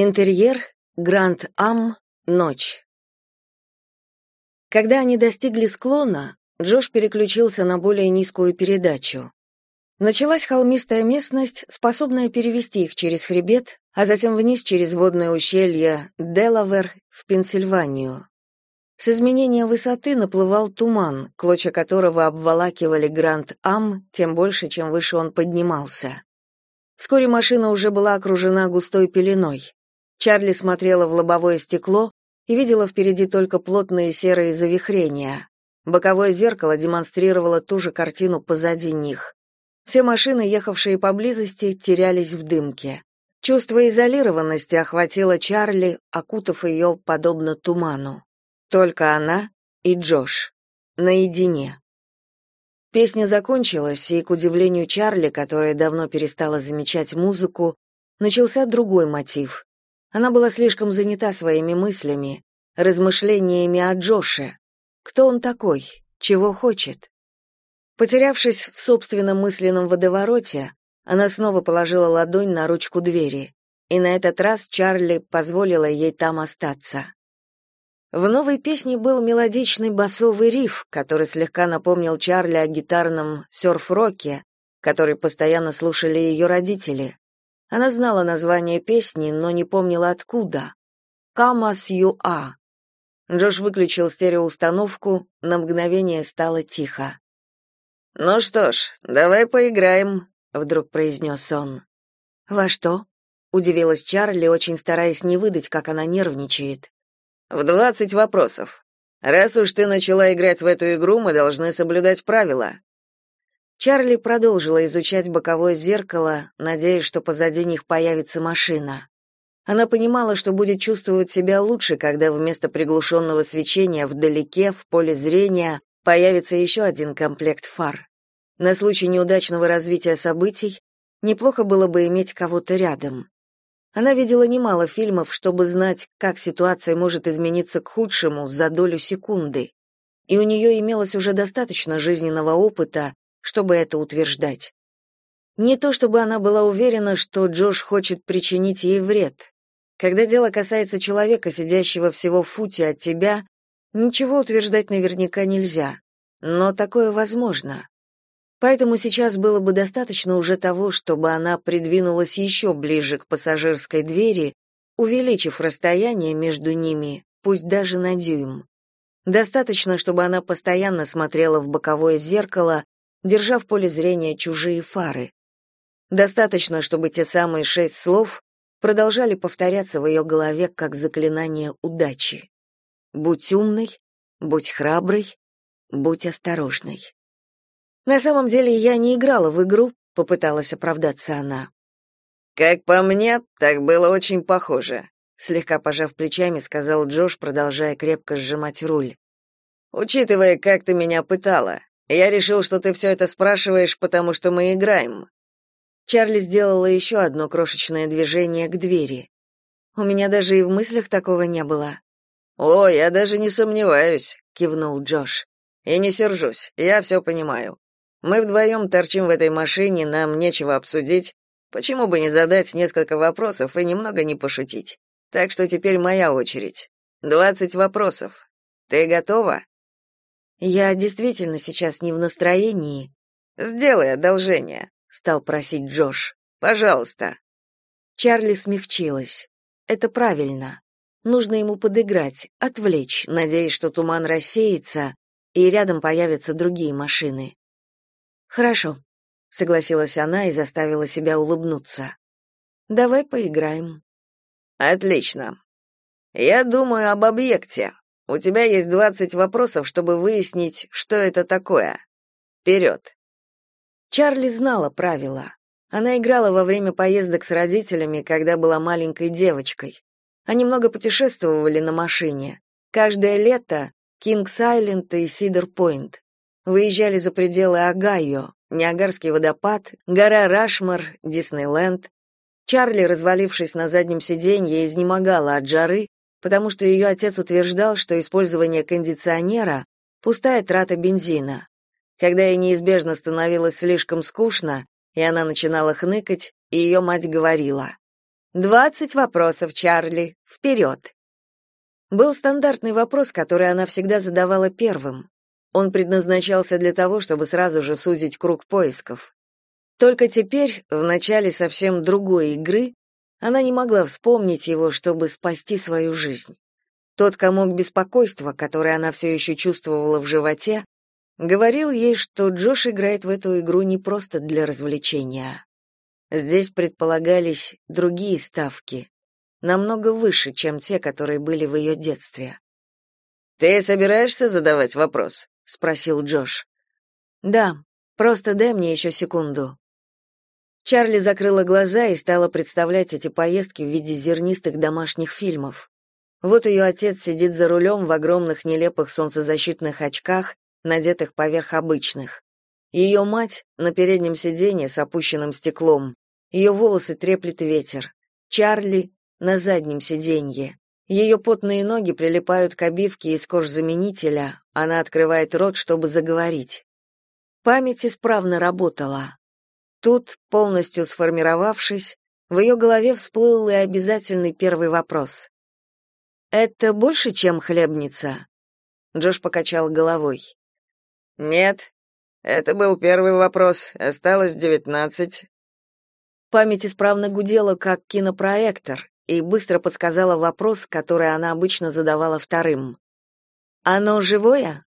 Интерьер, Гранд Ам, ночь. Когда они достигли склона, Джош переключился на более низкую передачу. Началась холмистая местность, способная перевести их через хребет, а затем вниз через водное ущелье Делавер в Пенсильванию. С изменения высоты наплывал туман, клочья которого обволакивали Гранд-Ам, тем больше, чем выше он поднимался. Вскоре машина уже была окружена густой пеленой. Чарли смотрела в лобовое стекло и видела впереди только плотные серые завихрения. Боковое зеркало демонстрировало ту же картину позади них. Все машины, ехавшие поблизости, терялись в дымке. Чувство изолированности охватило Чарли, окутав ее подобно туману. Только она и Джош. Наедине. Песня закончилась, и, к удивлению Чарли, которая давно перестала замечать музыку, начался другой мотив. Она была слишком занята своими мыслями, размышлениями о Джоше. Кто он такой? Чего хочет? Потерявшись в собственном мысленном водовороте, она снова положила ладонь на ручку двери, и на этот раз Чарли позволила ей там остаться. В новой песне был мелодичный басовый риф, который слегка напомнил Чарли о гитарном сёрф-роке, который постоянно слушали ее родители. Она знала название песни, но не помнила откуда. «Come as you are». Джош выключил стереоустановку, на мгновение стало тихо. «Ну что ж, давай поиграем», — вдруг произнес он. «Во что?» — удивилась Чарли, очень стараясь не выдать, как она нервничает. «В двадцать вопросов. Раз уж ты начала играть в эту игру, мы должны соблюдать правила». Чарли продолжила изучать боковое зеркало, надеясь, что позади них появится машина. Она понимала, что будет чувствовать себя лучше, когда вместо приглушенного свечения вдалеке, в поле зрения, появится еще один комплект фар. На случай неудачного развития событий неплохо было бы иметь кого-то рядом. Она видела немало фильмов, чтобы знать, как ситуация может измениться к худшему за долю секунды. И у нее имелось уже достаточно жизненного опыта, чтобы это утверждать. Не то чтобы она была уверена, что Джош хочет причинить ей вред. Когда дело касается человека, сидящего всего в футе от тебя, ничего утверждать наверняка нельзя. Но такое возможно. Поэтому сейчас было бы достаточно уже того, чтобы она придвинулась еще ближе к пассажирской двери, увеличив расстояние между ними, пусть даже на дюйм. Достаточно, чтобы она постоянно смотрела в боковое зеркало, держа в поле зрения чужие фары. Достаточно, чтобы те самые шесть слов продолжали повторяться в ее голове как заклинание удачи. «Будь умной, будь храброй, будь осторожной». На самом деле я не играла в игру, попыталась оправдаться она. Как по мне, так было очень похоже, слегка пожав плечами, сказал Джош, продолжая крепко сжимать руль. Учитывая, как ты меня пытала, я решил, что ты все это спрашиваешь, потому что мы играем. Чарли сделала еще одно крошечное движение к двери. У меня даже и в мыслях такого не было. О, я даже не сомневаюсь, кивнул Джош. И не сержусь, я все понимаю. Мы вдвоем торчим в этой машине, нам нечего обсудить. Почему бы не задать несколько вопросов и немного не пошутить? Так что теперь моя очередь. Двадцать вопросов. Ты готова? Я действительно сейчас не в настроении. Сделай одолжение, стал просить Джош. Пожалуйста. Чарли смягчилась. Это правильно. Нужно ему подыграть, отвлечь, надеясь, что туман рассеется, и рядом появятся другие машины. Хорошо, согласилась она и заставила себя улыбнуться. Давай поиграем. Отлично. Я думаю об объекте. У тебя есть двадцать вопросов, чтобы выяснить, что это такое. Вперед!» Чарли знала правила. Она играла во время поездок с родителями, когда была маленькой девочкой. Они много путешествовали на машине. Каждое лето Кингс-Айленд и Сидер-Пойнт выезжали за пределы Огайо, Ниагарский водопад, гора Рашмар, Диснейленд. Чарли, развалившись на заднем сиденье, изнемогала от жары, потому что ее отец утверждал, что использование кондиционера — пустая трата бензина. Когда ей неизбежно становилось слишком скучно, и она начинала хныкать, и ее мать говорила, «Двадцать вопросов, Чарли. Вперед!» Был стандартный вопрос, который она всегда задавала первым. Он предназначался для того, чтобы сразу же сузить круг поисков. Только теперь, в начале совсем другой игры, она не могла вспомнить его, чтобы спасти свою жизнь. Тот комок беспокойства, который она все еще чувствовала в животе, говорил ей, что Джош играет в эту игру не просто для развлечения. Здесь предполагались другие ставки, намного выше, чем те, которые были в ее детстве. «Ты собираешься задавать вопрос?» — спросил Джош. «Да, просто дай мне еще секунду». Чарли закрыла глаза и стала представлять эти поездки в виде зернистых домашних фильмов. Вот ее отец сидит за рулем в огромных нелепых солнцезащитных очках, надетых поверх обычных. Ее мать на переднем сиденье с опущенным стеклом. Ее волосы треплет ветер. Чарли на заднем сиденье. Ее потные ноги прилипают к обивке из кожзаменителя, она открывает рот, чтобы заговорить. Память исправно работала. Тут, полностью сформировавшись, в ее голове всплыл и обязательный первый вопрос. «Это больше, чем хлебница?» Джош покачал головой. «Нет, это был первый вопрос, осталось девятнадцать». Память исправно гудела, как кинопроектор, и быстро подсказала вопрос, который она обычно задавала вторым. «Оно живое?»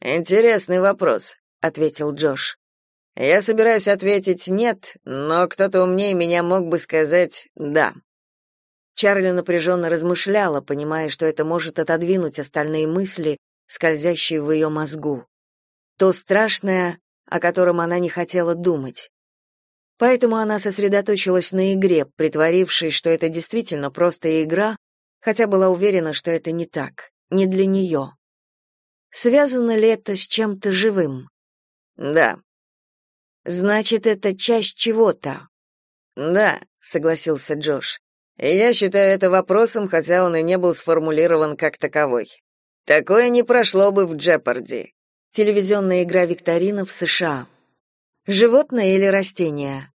«Интересный вопрос», — ответил Джош. Я собираюсь ответить «нет», но кто-то умнее меня мог бы сказать «да». Чарли напряженно размышляла, понимая, что это может отодвинуть остальные мысли, скользящие в ее мозгу. То страшное, о котором она не хотела думать. Поэтому она сосредоточилась на игре, притворившись, что это действительно просто игра, хотя была уверена, что это не так, не для нее. Связано ли это с чем-то живым? Да, Значит, это часть чего-то. Да, согласился Джош. Я считаю это вопросом, хотя он и не был сформулирован как таковой. Такое не прошло бы в Джепарди. Телевизионная игра викторина в США. Животное или растение?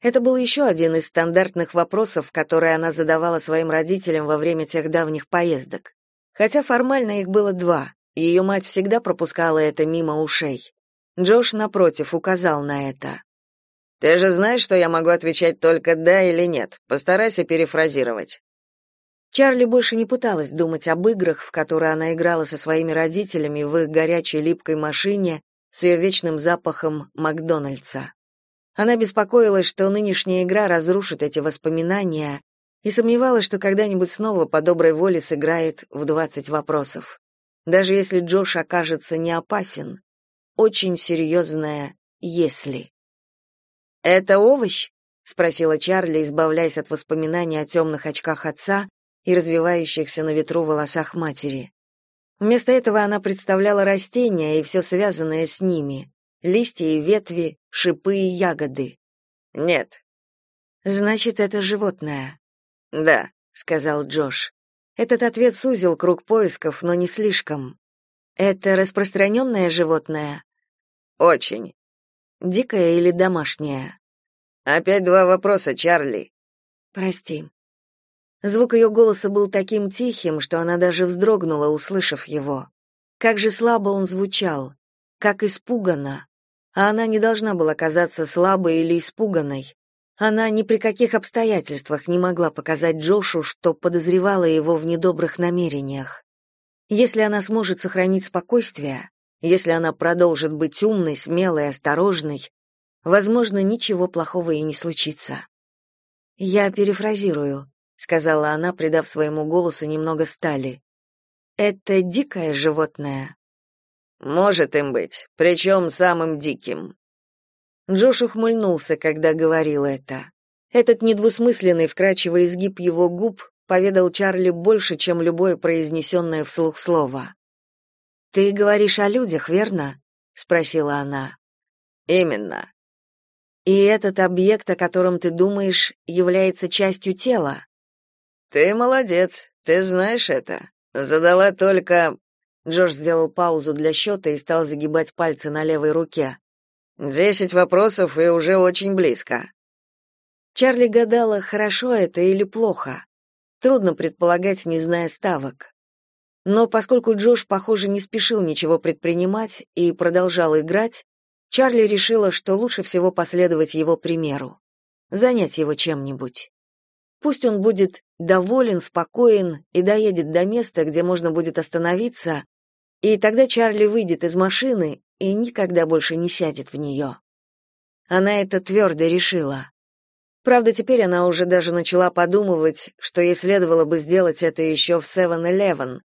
Это был еще один из стандартных вопросов, которые она задавала своим родителям во время тех давних поездок. Хотя формально их было два, ее мать всегда пропускала это мимо ушей. Джош, напротив, указал на это. «Ты же знаешь, что я могу отвечать только «да» или «нет». Постарайся перефразировать». Чарли больше не пыталась думать об играх, в которые она играла со своими родителями в их горячей липкой машине с ее вечным запахом Макдональдса. Она беспокоилась, что нынешняя игра разрушит эти воспоминания, и сомневалась, что когда-нибудь снова по доброй воле сыграет в двадцать вопросов. Даже если Джош окажется не опасен, очень серьезное «если». «Это овощ?» — спросила Чарли, избавляясь от воспоминаний о темных очках отца и развивающихся на ветру волосах матери. Вместо этого она представляла растения и все связанное с ними — листья и ветви, шипы и ягоды. «Нет». «Значит, это животное?» «Да», — сказал Джош. Этот ответ сузил круг поисков, но не слишком. «Это распространенное животное?» Очень. Дикая или домашняя? Опять два вопроса, Чарли. Прости. Звук ее голоса был таким тихим, что она даже вздрогнула, услышав его. Как же слабо он звучал, как испуганно. А она не должна была казаться слабой или испуганной. Она ни при каких обстоятельствах не могла показать Джошу, что подозревала его в недобрых намерениях. Если она сможет сохранить спокойствие, если она продолжит быть умной, смелой, осторожной, возможно, ничего плохого и не случится. Я перефразирую, сказала она, придав своему голосу немного стали. Это дикое животное. Может им быть, причем самым диким. Джош ухмыльнулся, когда говорил это. Этот недвусмысленный вкрадчивый изгиб его губ поведал Чарли больше, чем любое произнесенное вслух слово. Ты говоришь о людях, верно? спросила она. Именно. И этот объект, о котором ты думаешь, является частью тела. Ты молодец. Ты знаешь это. Задала только Джордж сделал паузу для счета и стал загибать пальцы на левой руке. «Десять вопросов и уже очень близко. Чарли гадала, хорошо это или плохо. Трудно предполагать, не зная ставок. Но поскольку Джош, похоже, не спешил ничего предпринимать и продолжал играть, Чарли решила, что лучше всего последовать его примеру, занять его чем-нибудь. Пусть он будет доволен, спокоен и доедет до места, где можно будет остановиться, и тогда Чарли выйдет из машины и никогда больше не сядет в нее. Она это твердо решила. Правда, теперь она уже даже начала подумывать, что ей следовало бы сделать это еще в 7-Eleven,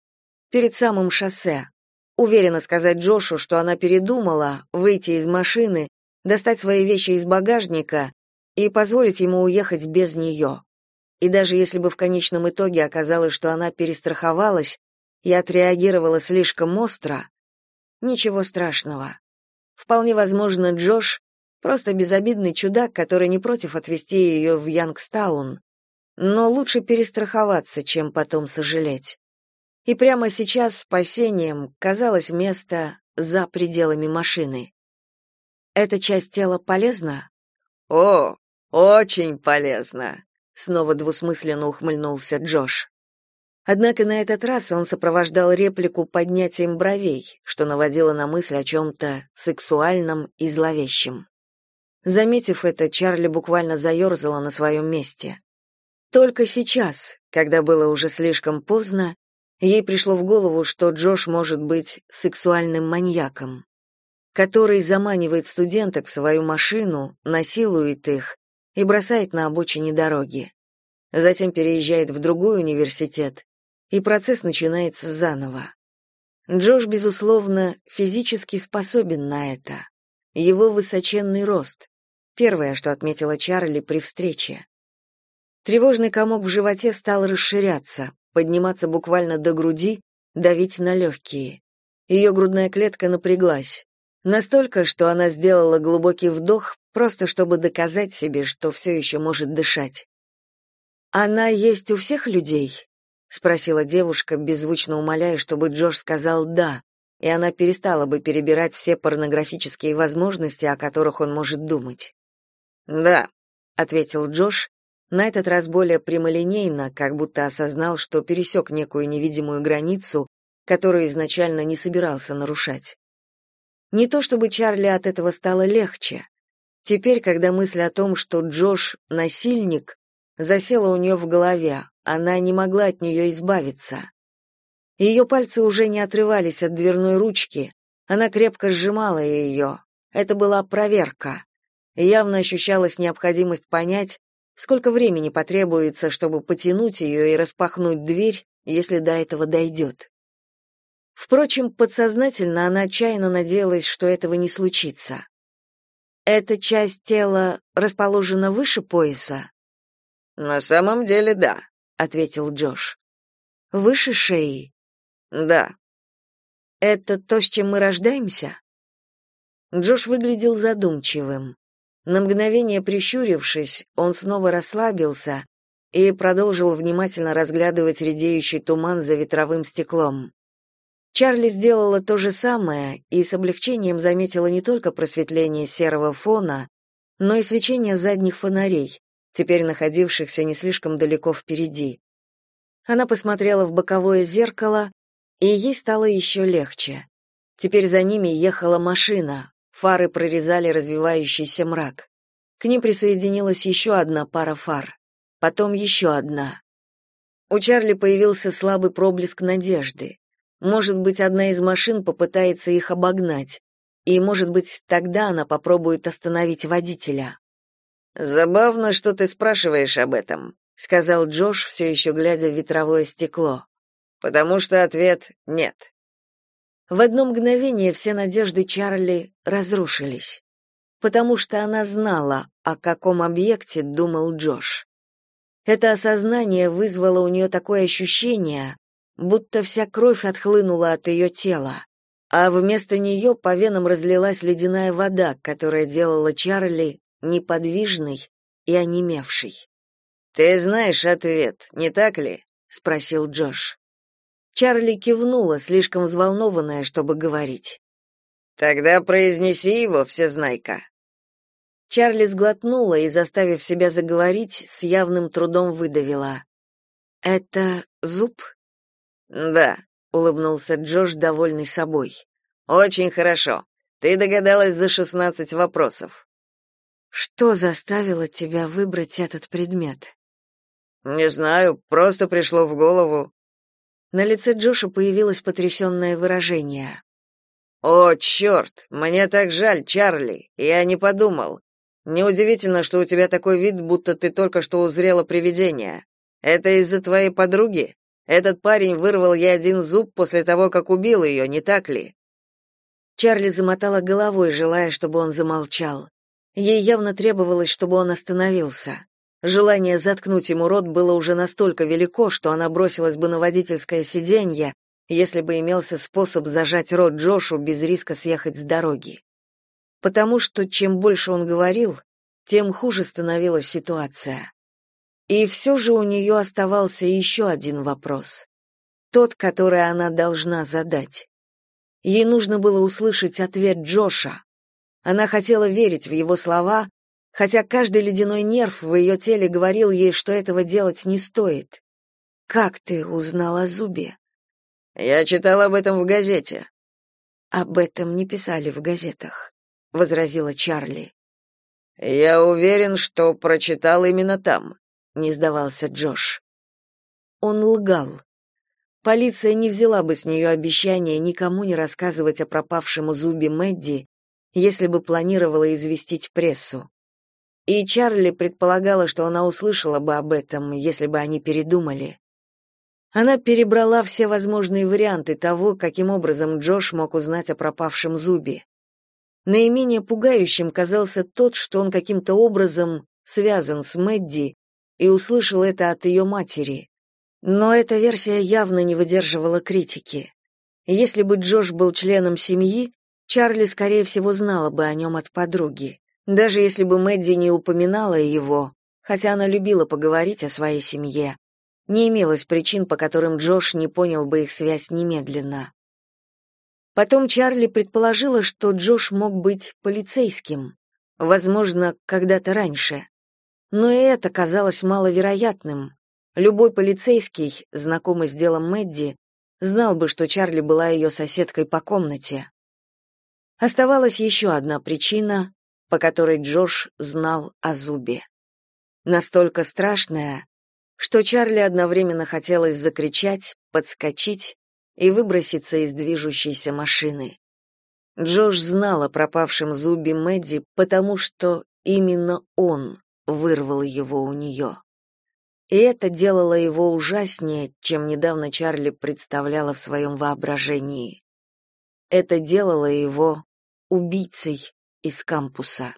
перед самым шоссе. Уверенно сказать Джошу, что она передумала выйти из машины, достать свои вещи из багажника и позволить ему уехать без нее. И даже если бы в конечном итоге оказалось, что она перестраховалась и отреагировала слишком остро, ничего страшного. Вполне возможно, Джош просто безобидный чудак, который не против отвезти ее в Янгстаун, но лучше перестраховаться, чем потом сожалеть. И прямо сейчас спасением казалось место за пределами машины. Эта часть тела полезна? О, очень полезна, снова двусмысленно ухмыльнулся Джош. Однако на этот раз он сопровождал реплику поднятием бровей, что наводило на мысль о чем-то сексуальном и зловещем. Заметив это, Чарли буквально заерзала на своем месте. Только сейчас, когда было уже слишком поздно, ей пришло в голову, что Джош может быть сексуальным маньяком, который заманивает студенток в свою машину, насилует их и бросает на обочине дороги. Затем переезжает в другой университет, и процесс начинается заново. Джош, безусловно, физически способен на это. Его высоченный рост, Первое, что отметила Чарли при встрече. Тревожный комок в животе стал расширяться, подниматься буквально до груди, давить на легкие. Ее грудная клетка напряглась. Настолько, что она сделала глубокий вдох, просто чтобы доказать себе, что все еще может дышать. «Она есть у всех людей?» — спросила девушка, беззвучно умоляя, чтобы Джош сказал «да», и она перестала бы перебирать все порнографические возможности, о которых он может думать. Да, ответил Джош, на этот раз более прямолинейно, как будто осознал, что пересек некую невидимую границу, которую изначально не собирался нарушать. Не то чтобы Чарли от этого стало легче. Теперь, когда мысль о том, что Джош насильник, засела у нее в голове, она не могла от нее избавиться. Ее пальцы уже не отрывались от дверной ручки, она крепко сжимала ее. Это была проверка. Явно ощущалась необходимость понять, сколько времени потребуется, чтобы потянуть ее и распахнуть дверь, если до этого дойдет. Впрочем, подсознательно она отчаянно надеялась, что этого не случится. Эта часть тела расположена выше пояса? На самом деле, да, ответил Джош. Выше шеи? Да. Это то, с чем мы рождаемся? Джош выглядел задумчивым. На мгновение прищурившись, он снова расслабился и продолжил внимательно разглядывать редеющий туман за ветровым стеклом. Чарли сделала то же самое и с облегчением заметила не только просветление серого фона, но и свечение задних фонарей, теперь находившихся не слишком далеко впереди. Она посмотрела в боковое зеркало, и ей стало еще легче. Теперь за ними ехала машина, Фары прорезали развивающийся мрак. К ним присоединилась еще одна пара фар. Потом еще одна. У Чарли появился слабый проблеск надежды. Может быть, одна из машин попытается их обогнать. И, может быть, тогда она попробует остановить водителя. «Забавно, что ты спрашиваешь об этом», — сказал Джош, все еще глядя в ветровое стекло. «Потому что ответ — нет». В одно мгновение все надежды Чарли разрушились, потому что она знала, о каком объекте думал Джош. Это осознание вызвало у нее такое ощущение, будто вся кровь отхлынула от ее тела, а вместо нее по венам разлилась ледяная вода, которая делала Чарли неподвижной и онемевшей. «Ты знаешь ответ, не так ли?» — спросил Джош. Чарли кивнула, слишком взволнованная, чтобы говорить. Тогда произнеси его, всезнайка. Чарли сглотнула и, заставив себя заговорить, с явным трудом выдавила. «Это зуб?» «Да», — улыбнулся Джош, довольный собой. «Очень хорошо. Ты догадалась за шестнадцать вопросов». «Что заставило тебя выбрать этот предмет?» «Не знаю, просто пришло в голову». На лице Джоша появилось потрясенное выражение. «О, черт! Мне так жаль, Чарли! Я не подумал. Неудивительно, что у тебя такой вид, будто ты только что узрела привидение. Это из-за твоей подруги? Этот парень вырвал ей один зуб после того, как убил ее, не так ли? Чарли замотала головой, желая, чтобы он замолчал. Ей явно требовалось, чтобы он остановился. Желание заткнуть ему рот было уже настолько велико, что она бросилась бы на водительское сиденье, если бы имелся способ зажать рот Джошу без риска съехать с дороги потому что чем больше он говорил, тем хуже становилась ситуация. И все же у нее оставался еще один вопрос. Тот, который она должна задать. Ей нужно было услышать ответ Джоша. Она хотела верить в его слова, хотя каждый ледяной нерв в ее теле говорил ей, что этого делать не стоит. «Как ты узнал о зубе?» «Я читал об этом в газете». «Об этом не писали в газетах возразила Чарли. Я уверен, что прочитал именно там, не сдавался Джош. Он лгал. Полиция не взяла бы с нее обещание никому не рассказывать о пропавшем зубе Мэдди, если бы планировала известить прессу. И Чарли предполагала, что она услышала бы об этом, если бы они передумали. Она перебрала все возможные варианты того, каким образом Джош мог узнать о пропавшем зубе. Наименее пугающим казался тот, что он каким-то образом связан с Мэдди и услышал это от ее матери. Но эта версия явно не выдерживала критики. Если бы Джош был членом семьи, Чарли, скорее всего, знала бы о нем от подруги. Даже если бы Мэдди не упоминала его, хотя она любила поговорить о своей семье, не имелось причин, по которым Джош не понял бы их связь немедленно. Потом Чарли предположила, что Джош мог быть полицейским, возможно, когда-то раньше. Но и это казалось маловероятным. Любой полицейский, знакомый с делом Мэдди, знал бы, что Чарли была ее соседкой по комнате. Оставалась еще одна причина, по которой Джош знал о зубе. Настолько страшная, что Чарли одновременно хотелось закричать, подскочить и выброситься из движущейся машины. Джош знал о пропавшем зубе Мэдди, потому что именно он вырвал его у нее. И это делало его ужаснее, чем недавно Чарли представляла в своем воображении. Это делало его убийцей из кампуса.